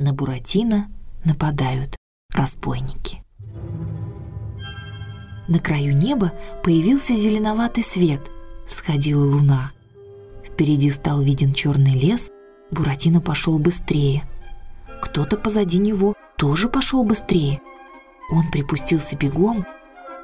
На Буратино нападают разбойники. На краю неба появился зеленоватый свет, всходила луна. Впереди стал виден черный лес, Буратино пошел быстрее. Кто-то позади него тоже пошел быстрее. Он припустился бегом,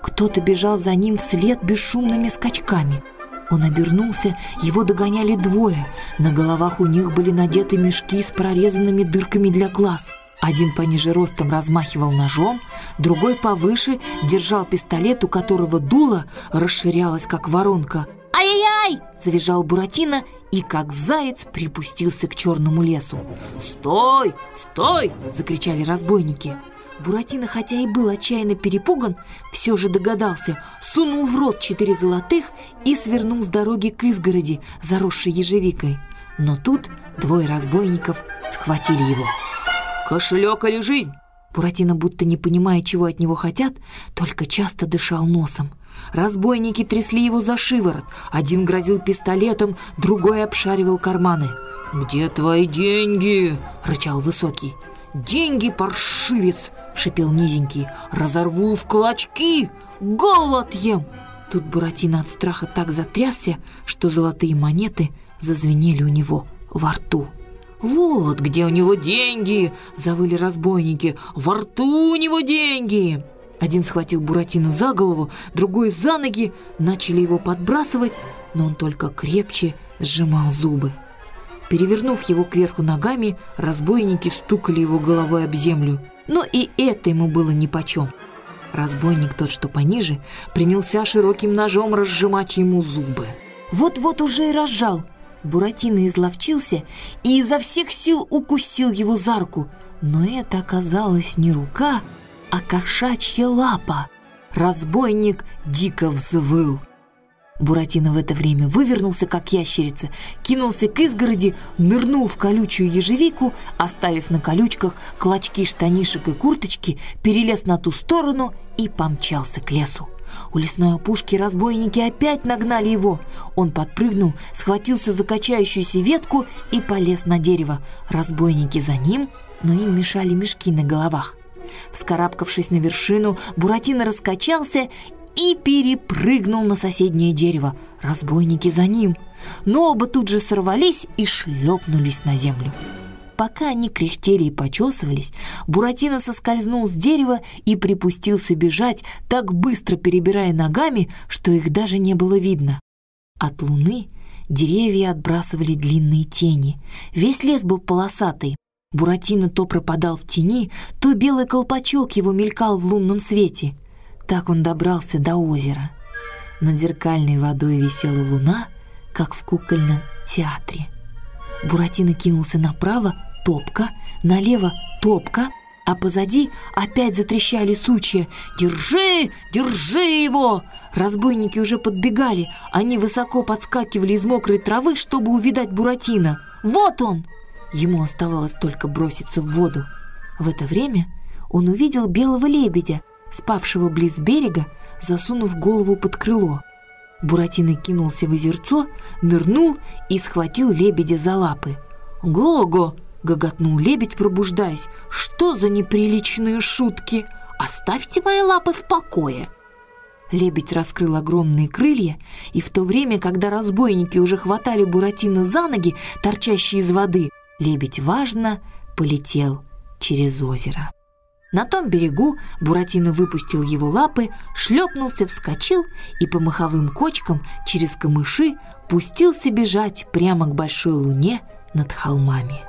кто-то бежал за ним вслед бесшумными скачками. Он обернулся, его догоняли двое. На головах у них были надеты мешки с прорезанными дырками для глаз – один пониже ростом размахивал ножом, другой повыше держал пистолет, у которого дуло расширялось, как воронка. «Ай-яй-яй!» – завизжал Буратино и, как заяц, припустился к черному лесу. «Стой! Стой!» – закричали разбойники. Буратино, хотя и был отчаянно перепуган, все же догадался, сунул в рот четыре золотых и свернул с дороги к изгороди, заросшей ежевикой. Но тут двое разбойников схватили его. «Кошелек или жизнь?» Буратино, будто не понимая, чего от него хотят, только часто дышал носом. Разбойники трясли его за шиворот. Один грозил пистолетом, другой обшаривал карманы. «Где твои деньги?» – рычал высокий. «Деньги, паршивец!» – шипел низенький. «Разорву в клочки! Голову отъем!» Тут Буратино от страха так затрясся, что золотые монеты зазвенели у него во рту. «Вот где у него деньги!» – завыли разбойники. «Во рту у него деньги!» Один схватил Буратино за голову, другой за ноги, начали его подбрасывать, но он только крепче сжимал зубы. Перевернув его кверху ногами, разбойники стукали его головой об землю. Но и это ему было нипочем. Разбойник, тот, что пониже, принялся широким ножом разжимать ему зубы. Вот-вот уже и разжал – Буратино изловчился и изо всех сил укусил его за руку. Но это оказалась не рука, а кошачья лапа. Разбойник дико взвыл. Буратино в это время вывернулся, как ящерица, кинулся к изгороди, нырнул в колючую ежевику, оставив на колючках клочки штанишек и курточки, перелез на ту сторону и помчался к лесу. У лесной опушки разбойники опять нагнали его. Он подпрыгнул, схватился за качающуюся ветку и полез на дерево. Разбойники за ним, но им мешали мешки на головах. Вскарабкавшись на вершину, Буратино раскачался и перепрыгнул на соседнее дерево. Разбойники за ним. Но оба тут же сорвались и шлепнулись на землю. Пока они кряхтели и почесывались, Буратино соскользнул с дерева и припустился бежать, так быстро перебирая ногами, что их даже не было видно. От луны деревья отбрасывали длинные тени. Весь лес был полосатый. Буратино то пропадал в тени, то белый колпачок его мелькал в лунном свете. Так он добрался до озера. Над зеркальной водой висела луна, как в кукольном театре. Буратино кинулся направо, топка, налево топка, а позади опять затрещали сучья. «Держи! Держи его!» Разбойники уже подбегали. Они высоко подскакивали из мокрой травы, чтобы увидать Буратино. «Вот он!» Ему оставалось только броситься в воду. В это время он увидел белого лебедя, спавшего близ берега, засунув голову под крыло. Буратино кинулся в озерцо, нырнул и схватил лебедя за лапы. «Го-го!» Гоготнул лебедь, пробуждаясь. «Что за неприличные шутки? Оставьте мои лапы в покое!» Лебедь раскрыл огромные крылья, и в то время, когда разбойники уже хватали Буратино за ноги, торчащие из воды, лебедь важно полетел через озеро. На том берегу Буратино выпустил его лапы, шлепнулся, вскочил и по маховым кочкам через камыши пустился бежать прямо к большой луне над холмами.